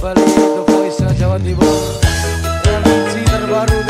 kembali untuk Voice Jawa Timur. MC terbaru